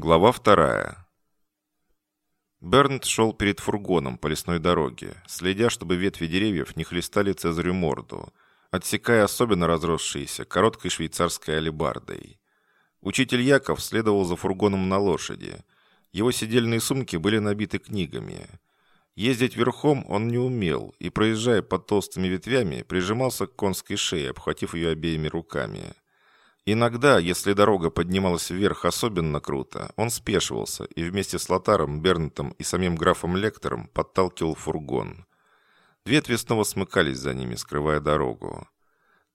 Глава вторая. Бернт шел перед фургоном по лесной дороге, следя, чтобы ветви деревьев не хлестали Цезарю морду, отсекая особенно разросшиеся короткой швейцарской алебардой. Учитель Яков следовал за фургоном на лошади. Его сидельные сумки были набиты книгами. Ездить верхом он не умел и, проезжая под толстыми ветвями, прижимался к конской шее, обхватив ее обеими руками – Иногда, если дорога поднималась вверх особенно круто, он спешивался и вместе с Лотаром, Бернтом и самим графом Лектором подталкивал фургон. Ветви снова смыкались за ними, скрывая дорогу.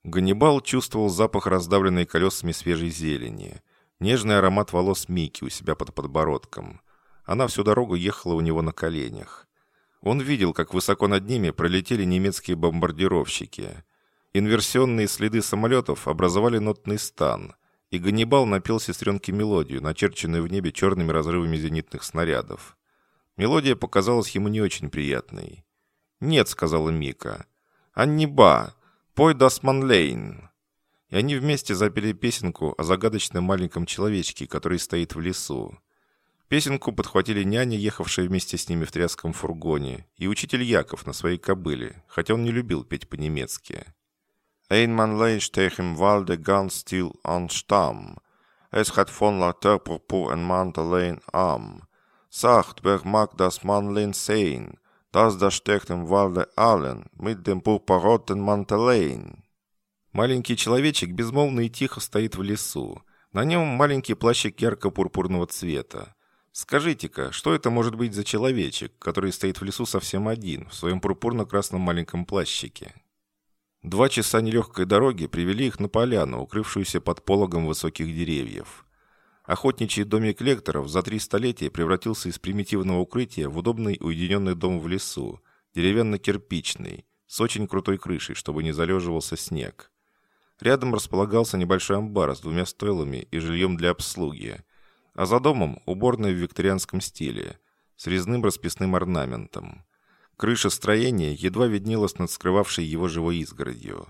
Ганнибал чувствовал запах раздавленной колесами свежей зелени, нежный аромат волос Мики у себя под подбородком. Она всю дорогу ехала у него на коленях. Он видел, как высоко над ними пролетели немецкие бомбардировщики – Инверсионные следы самолетов образовали нотный стан, и Ганнибал напел сестренке мелодию, начерченную в небе черными разрывами зенитных снарядов. Мелодия показалась ему не очень приятной. «Нет», — сказала Мика. «Анниба! Пой Das Männlein!» И они вместе запели песенку о загадочном маленьком человечке, который стоит в лесу. Песенку подхватили няня, ехавшая вместе с ними в тряском фургоне, и учитель Яков на своей кобыле, хотя он не любил петь по-немецки. Een man leest tegen walde ganz stil aan stam. Es hat von lauter Purpur ein Mantelein am. Sagt, wer mag das Mannlein sehen, das da steckt im Walde allen, mit dem purpurroten Mantelein. Маленький человечек безмолвно и тихо стоит в лесу. На нем маленький плащик ярко-пурпурного цвета. Скажите-ка, что это может быть за человечек, который стоит в лесу совсем один, в своем пурпурно-красном маленьком плащике? Два часа нелегкой дороги привели их на поляну, укрывшуюся под пологом высоких деревьев. Охотничий домик лекторов за три столетия превратился из примитивного укрытия в удобный уединенный дом в лесу, деревянно-кирпичный, с очень крутой крышей, чтобы не залеживался снег. Рядом располагался небольшой амбар с двумя стойлами и жильем для обслуги, а за домом уборная в викторианском стиле, с резным расписным орнаментом. Крыша строения едва виднелась над скрывавшей его живой изгородью.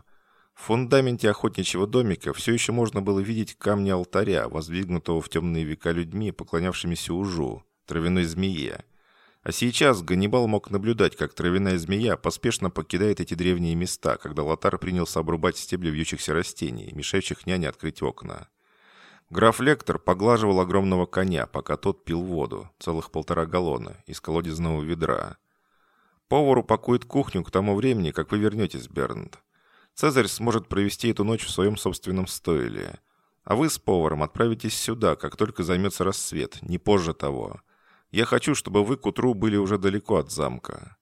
В фундаменте охотничьего домика все еще можно было видеть камни алтаря, воздвигнутого в темные века людьми, поклонявшимися ужу, травяной змее. А сейчас Ганнибал мог наблюдать, как травяная змея поспешно покидает эти древние места, когда Лотар принялся обрубать стебли вьющихся растений, мешающих няне открыть окна. Граф Лектор поглаживал огромного коня, пока тот пил воду, целых полтора галлона, из колодезного ведра. Повар упакует кухню к тому времени, как вы вернетесь, Бернт. Цезарь сможет провести эту ночь в своем собственном стойле. А вы с поваром отправитесь сюда, как только займется рассвет, не позже того. Я хочу, чтобы вы к утру были уже далеко от замка».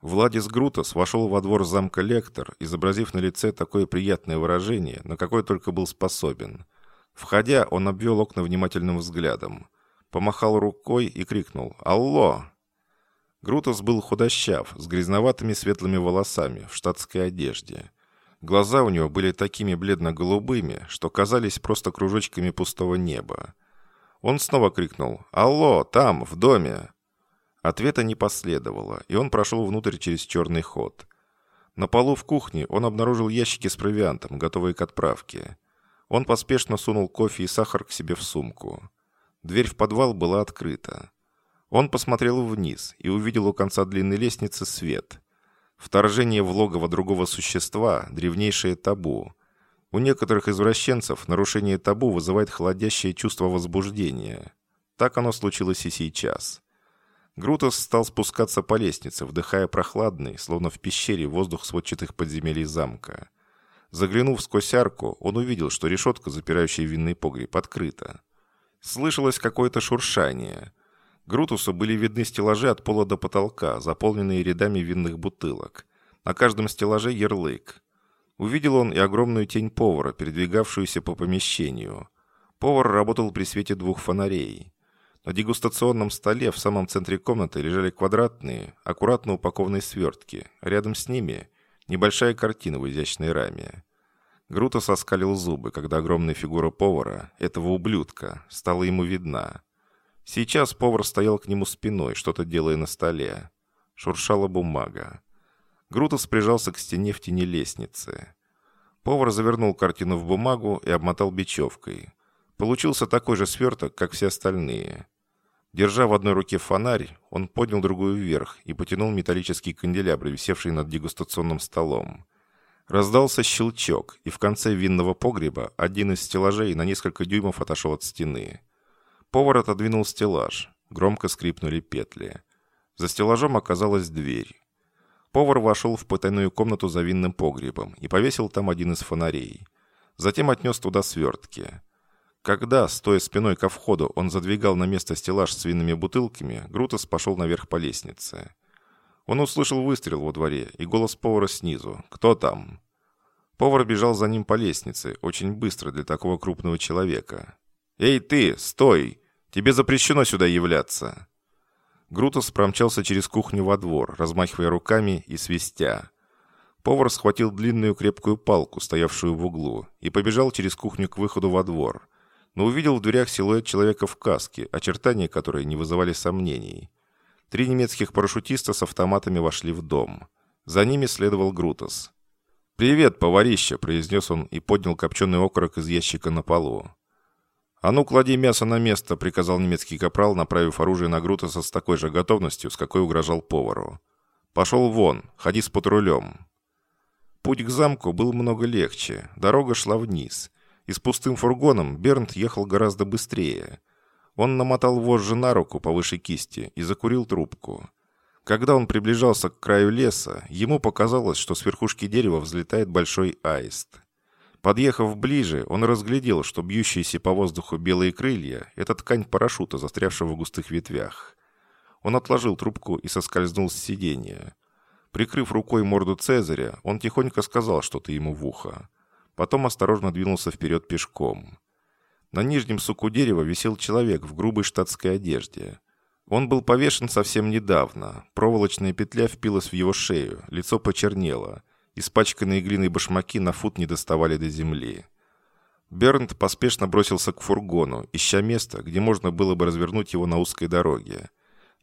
Владис Грутос вошел во двор замка Лектор, изобразив на лице такое приятное выражение, на какое только был способен. Входя, он обвел окна внимательным взглядом. Помахал рукой и крикнул «Алло!» Грутос был худощав, с грязноватыми светлыми волосами, в штатской одежде. Глаза у него были такими бледно-голубыми, что казались просто кружочками пустого неба. Он снова крикнул «Алло, там, в доме!». Ответа не последовало, и он прошел внутрь через черный ход. На полу в кухне он обнаружил ящики с провиантом, готовые к отправке. Он поспешно сунул кофе и сахар к себе в сумку. Дверь в подвал была открыта. Он посмотрел вниз и увидел у конца длинной лестницы свет. Вторжение в логово другого существа – древнейшее табу. У некоторых извращенцев нарушение табу вызывает холодящее чувство возбуждения. Так оно случилось и сейчас. Грутос стал спускаться по лестнице, вдыхая прохладный, словно в пещере, воздух сводчатых подземелий замка. Заглянув сквозь арку, он увидел, что решетка, запирающая винный погреб, открыта. Слышалось какое-то шуршание – Грутусу были видны стеллажи от пола до потолка, заполненные рядами винных бутылок. На каждом стеллаже ярлык. Увидел он и огромную тень повара, передвигавшуюся по помещению. Повар работал при свете двух фонарей. На дегустационном столе в самом центре комнаты лежали квадратные, аккуратно упакованные свертки. Рядом с ними небольшая картина в изящной раме. Грутус оскалил зубы, когда огромная фигура повара, этого ублюдка, стала ему видна. Сейчас повар стоял к нему спиной, что-то делая на столе. Шуршала бумага. Грутос прижался к стене в тени лестницы. Повар завернул картину в бумагу и обмотал бечевкой. Получился такой же сверток, как все остальные. Держа в одной руке фонарь, он поднял другую вверх и потянул металлический канделябр, висевший над дегустационным столом. Раздался щелчок, и в конце винного погреба один из стеллажей на несколько дюймов отошел от стены. Повар отодвинул стеллаж. Громко скрипнули петли. За стеллажом оказалась дверь. Повар вошел в потайную комнату за винным погребом и повесил там один из фонарей. Затем отнес туда свертки. Когда, стоя спиной ко входу, он задвигал на место стеллаж с винными бутылками, Грутос пошел наверх по лестнице. Он услышал выстрел во дворе и голос повара снизу. «Кто там?» Повар бежал за ним по лестнице, очень быстро для такого крупного человека. «Эй ты, стой! Тебе запрещено сюда являться!» Грутос промчался через кухню во двор, размахивая руками и свистя. Повар схватил длинную крепкую палку, стоявшую в углу, и побежал через кухню к выходу во двор но увидел в дверях силуэт человека в каске, очертания которой не вызывали сомнений. Три немецких парашютиста с автоматами вошли в дом. За ними следовал Грутос. «Привет, поварище!» – произнес он и поднял копченый окорок из ящика на полу. «А ну, клади мясо на место», – приказал немецкий капрал, направив оружие на Грутоса с такой же готовностью, с какой угрожал повару. «Пошел вон, ходи с патрулем». Путь к замку был много легче, дорога шла вниз – и с пустым фургоном Бернт ехал гораздо быстрее. Он намотал вожжи на руку повыше кисти и закурил трубку. Когда он приближался к краю леса, ему показалось, что с верхушки дерева взлетает большой аист. Подъехав ближе, он разглядел, что бьющиеся по воздуху белые крылья – это ткань парашюта, застрявшего в густых ветвях. Он отложил трубку и соскользнул с сиденья. Прикрыв рукой морду Цезаря, он тихонько сказал что-то ему в ухо. Потом осторожно двинулся вперед пешком. На нижнем суку дерева висел человек в грубой штатской одежде. Он был повешен совсем недавно. Проволочная петля впилась в его шею, лицо почернело. Испачканные глиной башмаки на фут не доставали до земли. Бернт поспешно бросился к фургону, ища место, где можно было бы развернуть его на узкой дороге.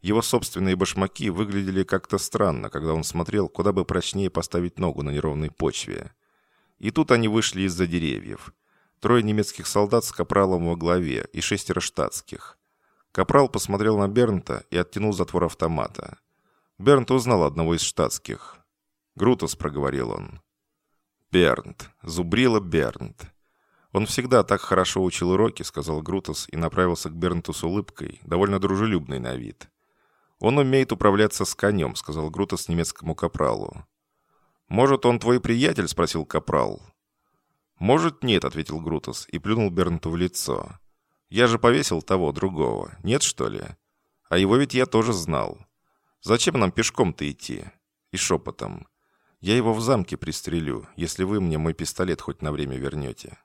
Его собственные башмаки выглядели как-то странно, когда он смотрел, куда бы прочнее поставить ногу на неровной почве. И тут они вышли из-за деревьев. Трое немецких солдат с капралом во главе и шестеро штатских. Капрал посмотрел на Бернта и оттянул затвор автомата. Бернт узнал одного из штатских. «Грутус», — проговорил он. «Бернт. Зубрила Бернт». «Он всегда так хорошо учил уроки», — сказал Грутус и направился к Бернту с улыбкой, довольно дружелюбной на вид. «Он умеет управляться с конем», — сказал Грутус немецкому капралу. «Может, он твой приятель?» – спросил Капрал. «Может, нет», – ответил Грутус и плюнул Бернту в лицо. «Я же повесил того, другого. Нет, что ли? А его ведь я тоже знал. Зачем нам пешком-то идти?» И шепотом. «Я его в замке пристрелю, если вы мне мой пистолет хоть на время вернете».